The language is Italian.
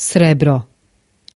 srebro.